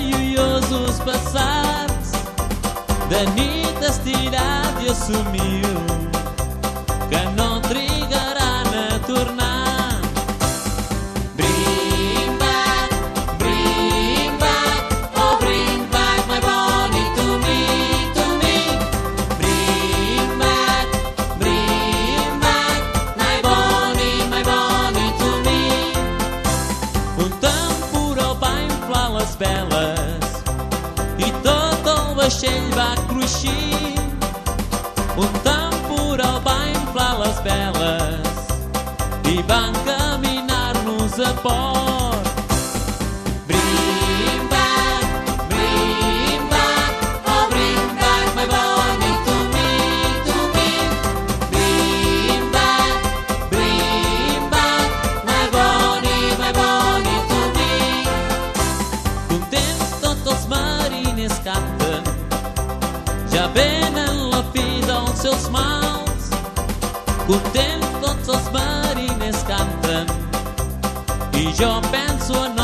i usos passats de nit estirat jo somio les veles i e tot el vaixell va cruixir. Un temporal va inflar les veles. I van caminar-nos a poc venen la fi dels seus mals. Contem tots els mariners canten i jo penso en